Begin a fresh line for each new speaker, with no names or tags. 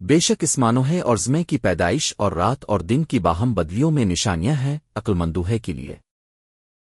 بے شک اسمانو ہے اور زمے کی پیدائش اور رات اور دن کی باہم بدلیوں میں نشانیاں ہیں عقل مندوہے کے لیے۔